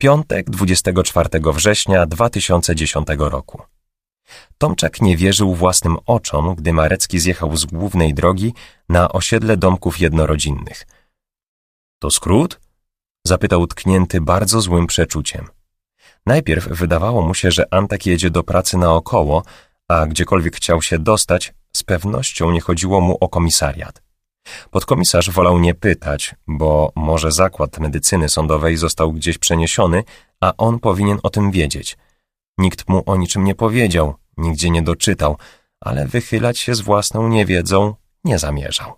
Piątek 24 września 2010 roku. Tomczak nie wierzył własnym oczom, gdy Marecki zjechał z głównej drogi na osiedle domków jednorodzinnych. To skrót? Zapytał tknięty bardzo złym przeczuciem. Najpierw wydawało mu się, że Antek jedzie do pracy naokoło, a gdziekolwiek chciał się dostać, z pewnością nie chodziło mu o komisariat. Podkomisarz wolał nie pytać, bo może zakład medycyny sądowej został gdzieś przeniesiony, a on powinien o tym wiedzieć. Nikt mu o niczym nie powiedział, nigdzie nie doczytał, ale wychylać się z własną niewiedzą nie zamierzał.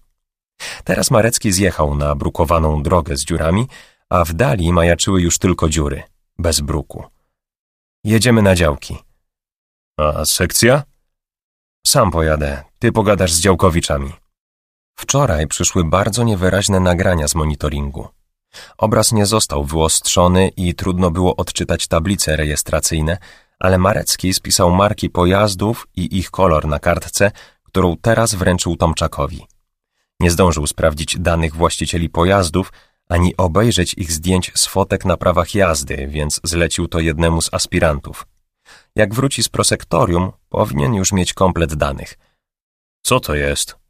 Teraz Marecki zjechał na brukowaną drogę z dziurami, a w dali majaczyły już tylko dziury, bez bruku. Jedziemy na działki. A sekcja? Sam pojadę, ty pogadasz z działkowiczami. Wczoraj przyszły bardzo niewyraźne nagrania z monitoringu. Obraz nie został wyostrzony i trudno było odczytać tablice rejestracyjne, ale Marecki spisał marki pojazdów i ich kolor na kartce, którą teraz wręczył Tomczakowi. Nie zdążył sprawdzić danych właścicieli pojazdów, ani obejrzeć ich zdjęć z fotek na prawach jazdy, więc zlecił to jednemu z aspirantów. Jak wróci z prosektorium, powinien już mieć komplet danych. Co to jest?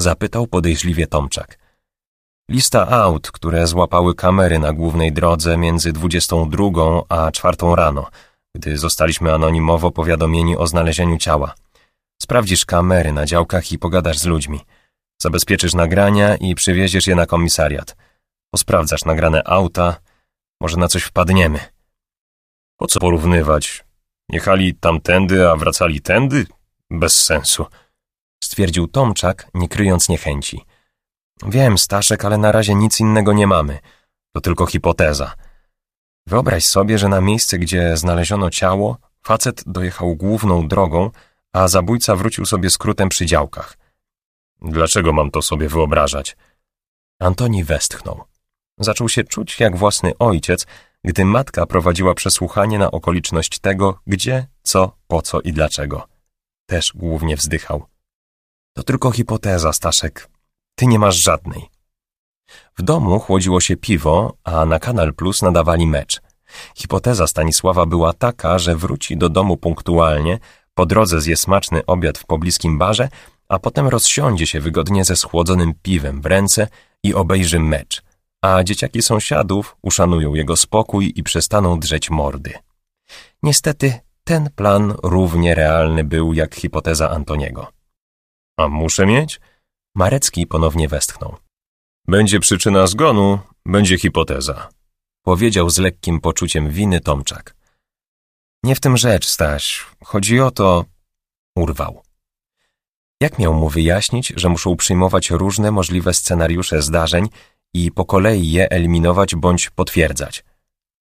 Zapytał podejrzliwie Tomczak. Lista aut, które złapały kamery na głównej drodze między 22 a 4 rano, gdy zostaliśmy anonimowo powiadomieni o znalezieniu ciała. Sprawdzisz kamery na działkach i pogadasz z ludźmi. Zabezpieczysz nagrania i przywieziesz je na komisariat. Posprawdzasz nagrane auta, może na coś wpadniemy. Po co porównywać? Jechali tamtędy, a wracali tędy? Bez sensu stwierdził Tomczak, nie kryjąc niechęci. Wiem, Staszek, ale na razie nic innego nie mamy. To tylko hipoteza. Wyobraź sobie, że na miejsce, gdzie znaleziono ciało, facet dojechał główną drogą, a zabójca wrócił sobie skrótem przy działkach. Dlaczego mam to sobie wyobrażać? Antoni westchnął. Zaczął się czuć jak własny ojciec, gdy matka prowadziła przesłuchanie na okoliczność tego, gdzie, co, po co i dlaczego. Też głównie wzdychał. To tylko hipoteza, Staszek. Ty nie masz żadnej. W domu chłodziło się piwo, a na Kanal Plus nadawali mecz. Hipoteza Stanisława była taka, że wróci do domu punktualnie, po drodze zje smaczny obiad w pobliskim barze, a potem rozsiądzie się wygodnie ze schłodzonym piwem w ręce i obejrzy mecz, a dzieciaki sąsiadów uszanują jego spokój i przestaną drzeć mordy. Niestety ten plan równie realny był jak hipoteza Antoniego. A muszę mieć? Marecki ponownie westchnął. Będzie przyczyna zgonu, będzie hipoteza. Powiedział z lekkim poczuciem winy Tomczak. Nie w tym rzecz, Staś. Chodzi o to... Urwał. Jak miał mu wyjaśnić, że muszą przyjmować różne możliwe scenariusze zdarzeń i po kolei je eliminować bądź potwierdzać?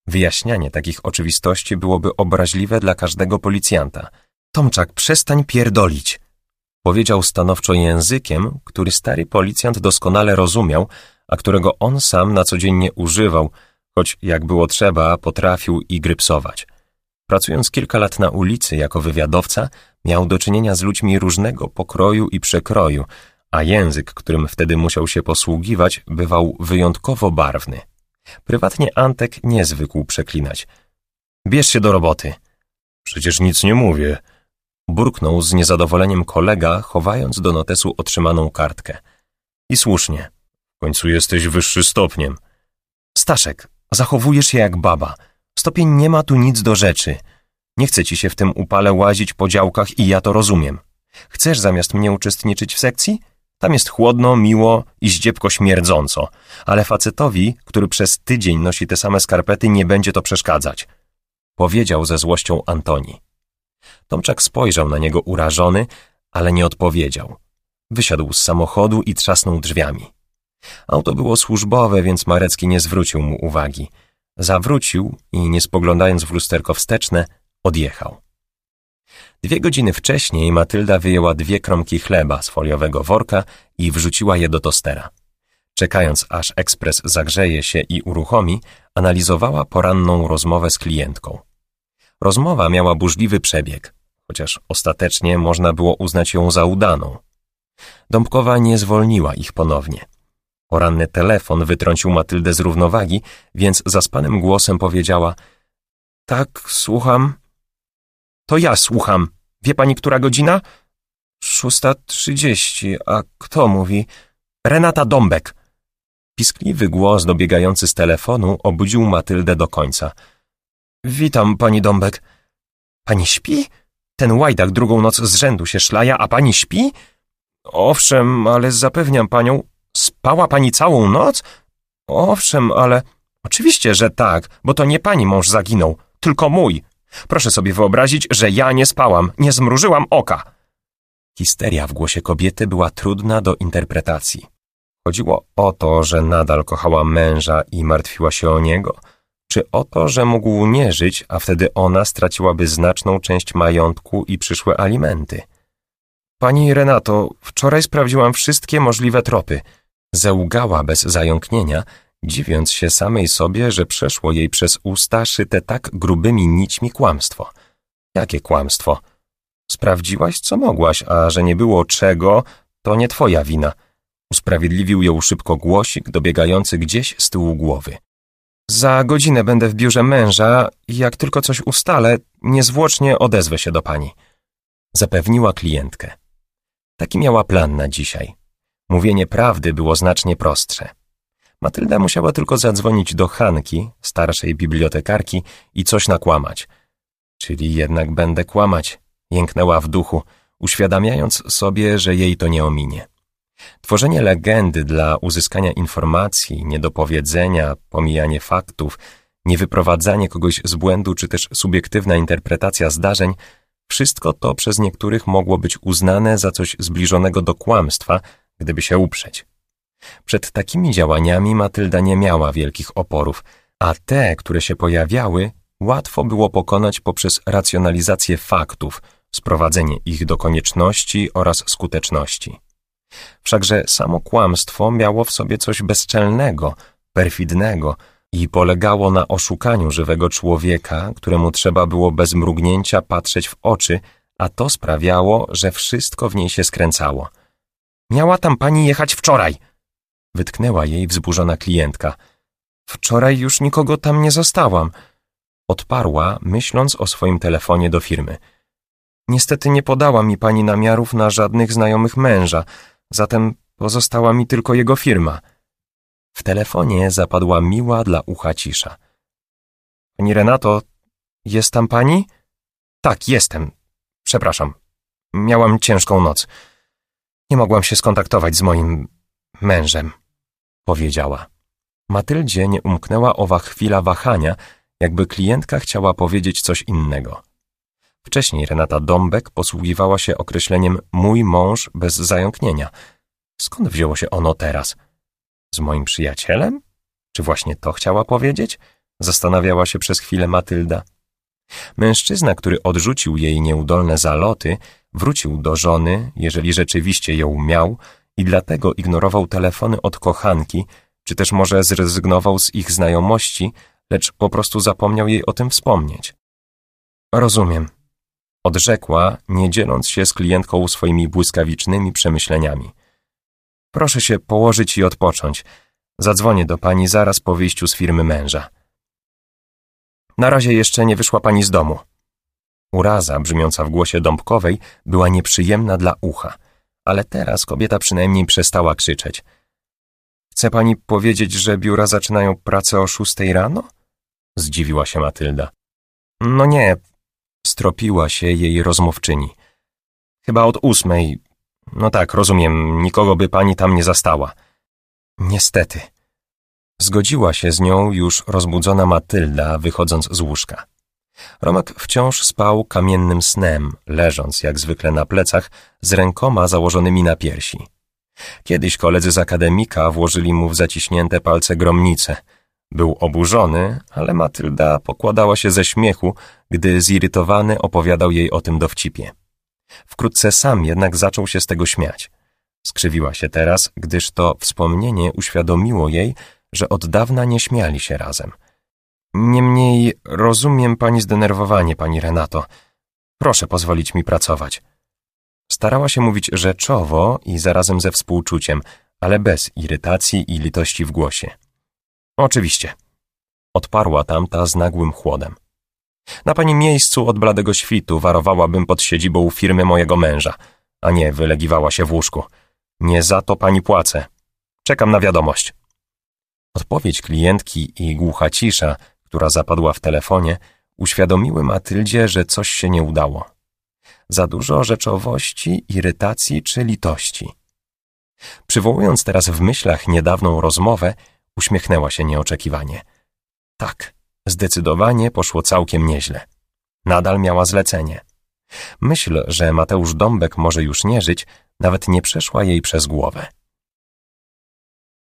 Wyjaśnianie takich oczywistości byłoby obraźliwe dla każdego policjanta. Tomczak, przestań pierdolić! Powiedział stanowczo językiem, który stary policjant doskonale rozumiał, a którego on sam na co dzień nie używał, choć jak było trzeba, potrafił i grypsować. Pracując kilka lat na ulicy jako wywiadowca, miał do czynienia z ludźmi różnego pokroju i przekroju, a język, którym wtedy musiał się posługiwać, bywał wyjątkowo barwny. Prywatnie Antek nie zwykł przeklinać. Bierz się do roboty. Przecież nic nie mówię, Burknął z niezadowoleniem kolega, chowając do notesu otrzymaną kartkę. I słusznie. W końcu jesteś wyższy stopniem. Staszek, zachowujesz się jak baba. Stopień nie ma tu nic do rzeczy. Nie chce ci się w tym upale łazić po działkach i ja to rozumiem. Chcesz zamiast mnie uczestniczyć w sekcji? Tam jest chłodno, miło i zdziepko śmierdząco, ale facetowi, który przez tydzień nosi te same skarpety, nie będzie to przeszkadzać. Powiedział ze złością Antoni. Tomczak spojrzał na niego urażony, ale nie odpowiedział. Wysiadł z samochodu i trzasnął drzwiami. Auto było służbowe, więc Marecki nie zwrócił mu uwagi. Zawrócił i, nie spoglądając w lusterko wsteczne, odjechał. Dwie godziny wcześniej Matylda wyjęła dwie kromki chleba z foliowego worka i wrzuciła je do tostera. Czekając, aż ekspres zagrzeje się i uruchomi, analizowała poranną rozmowę z klientką. Rozmowa miała burzliwy przebieg, chociaż ostatecznie można było uznać ją za udaną. Dąbkowa nie zwolniła ich ponownie. Poranny telefon wytrącił Matyldę z równowagi, więc zaspanym głosem powiedziała Tak, słucham. To ja słucham. Wie pani, która godzina? Szósta trzydzieści. A kto mówi? Renata Dąbek. Piskliwy głos dobiegający z telefonu obudził Matyldę do końca. Witam, pani Dąbek. Pani śpi? Ten łajdak drugą noc z rzędu się szlaja, a pani śpi? Owszem, ale zapewniam panią, spała pani całą noc? Owszem, ale... Oczywiście, że tak, bo to nie pani mąż zaginął, tylko mój. Proszę sobie wyobrazić, że ja nie spałam, nie zmrużyłam oka. Histeria w głosie kobiety była trudna do interpretacji. Chodziło o to, że nadal kochała męża i martwiła się o niego, czy o to, że mógł nie żyć, a wtedy ona straciłaby znaczną część majątku i przyszłe alimenty. Pani Renato, wczoraj sprawdziłam wszystkie możliwe tropy. Zełgała bez zająknienia, dziwiąc się samej sobie, że przeszło jej przez usta szyte tak grubymi nićmi kłamstwo. Jakie kłamstwo? Sprawdziłaś, co mogłaś, a że nie było czego, to nie twoja wina. Usprawiedliwił ją szybko głosik dobiegający gdzieś z tyłu głowy. Za godzinę będę w biurze męża i jak tylko coś ustalę, niezwłocznie odezwę się do pani. Zapewniła klientkę. Taki miała plan na dzisiaj. Mówienie prawdy było znacznie prostsze. Matylda musiała tylko zadzwonić do Hanki, starszej bibliotekarki, i coś nakłamać. Czyli jednak będę kłamać, jęknęła w duchu, uświadamiając sobie, że jej to nie ominie. Tworzenie legendy dla uzyskania informacji, niedopowiedzenia, pomijanie faktów, niewyprowadzanie kogoś z błędu czy też subiektywna interpretacja zdarzeń wszystko to przez niektórych mogło być uznane za coś zbliżonego do kłamstwa, gdyby się uprzeć. Przed takimi działaniami Matylda nie miała wielkich oporów, a te, które się pojawiały, łatwo było pokonać poprzez racjonalizację faktów, sprowadzenie ich do konieczności oraz skuteczności. Wszakże samo kłamstwo miało w sobie coś bezczelnego, perfidnego i polegało na oszukaniu żywego człowieka, któremu trzeba było bez mrugnięcia patrzeć w oczy, a to sprawiało, że wszystko w niej się skręcało. Miała tam pani jechać wczoraj! Wytknęła jej wzburzona klientka. Wczoraj już nikogo tam nie zostałam. Odparła, myśląc o swoim telefonie do firmy. Niestety nie podała mi pani namiarów na żadnych znajomych męża, zatem pozostała mi tylko jego firma. W telefonie zapadła miła dla ucha cisza. Pani Renato, jest tam pani? Tak, jestem. Przepraszam. Miałam ciężką noc. Nie mogłam się skontaktować z moim mężem, powiedziała. Matyldzie nie umknęła owa chwila wahania, jakby klientka chciała powiedzieć coś innego. Wcześniej Renata Dąbek posługiwała się określeniem mój mąż bez zająknienia. Skąd wzięło się ono teraz? Z moim przyjacielem? Czy właśnie to chciała powiedzieć? Zastanawiała się przez chwilę Matylda. Mężczyzna, który odrzucił jej nieudolne zaloty, wrócił do żony, jeżeli rzeczywiście ją miał, i dlatego ignorował telefony od kochanki, czy też może zrezygnował z ich znajomości, lecz po prostu zapomniał jej o tym wspomnieć. Rozumiem, odrzekła, nie dzieląc się z klientką swoimi błyskawicznymi przemyśleniami. Proszę się położyć i odpocząć. Zadzwonię do pani zaraz po wyjściu z firmy męża. Na razie jeszcze nie wyszła pani z domu. Uraza brzmiąca w głosie Dąbkowej była nieprzyjemna dla ucha, ale teraz kobieta przynajmniej przestała krzyczeć. Chce pani powiedzieć, że biura zaczynają pracę o szóstej rano? Zdziwiła się Matylda. No nie, stropiła się jej rozmówczyni. Chyba od ósmej. No tak, rozumiem, nikogo by pani tam nie zastała. Niestety. Zgodziła się z nią już rozbudzona Matylda, wychodząc z łóżka. Romek wciąż spał kamiennym snem, leżąc jak zwykle na plecach, z rękoma założonymi na piersi. Kiedyś koledzy z akademika włożyli mu w zaciśnięte palce gromnice – był oburzony, ale Matylda pokładała się ze śmiechu, gdy zirytowany opowiadał jej o tym dowcipie. Wkrótce sam jednak zaczął się z tego śmiać. Skrzywiła się teraz, gdyż to wspomnienie uświadomiło jej, że od dawna nie śmiali się razem. Niemniej rozumiem pani zdenerwowanie, pani Renato. Proszę pozwolić mi pracować. Starała się mówić rzeczowo i zarazem ze współczuciem, ale bez irytacji i litości w głosie. Oczywiście. Odparła tamta z nagłym chłodem. Na pani miejscu od bladego świtu warowałabym pod siedzibą firmy mojego męża, a nie wylegiwała się w łóżku. Nie za to pani płacę. Czekam na wiadomość. Odpowiedź klientki i głucha cisza, która zapadła w telefonie, uświadomiły Matyldzie, że coś się nie udało. Za dużo rzeczowości, irytacji czy litości. Przywołując teraz w myślach niedawną rozmowę, uśmiechnęła się nieoczekiwanie. Tak, zdecydowanie poszło całkiem nieźle. Nadal miała zlecenie. Myśl, że Mateusz Dąbek może już nie żyć, nawet nie przeszła jej przez głowę.